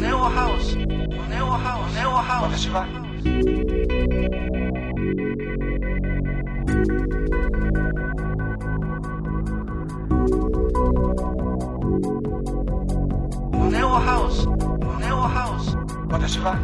Neo House, Neo House, Neo House. 私は Neo House, Neo House. 私は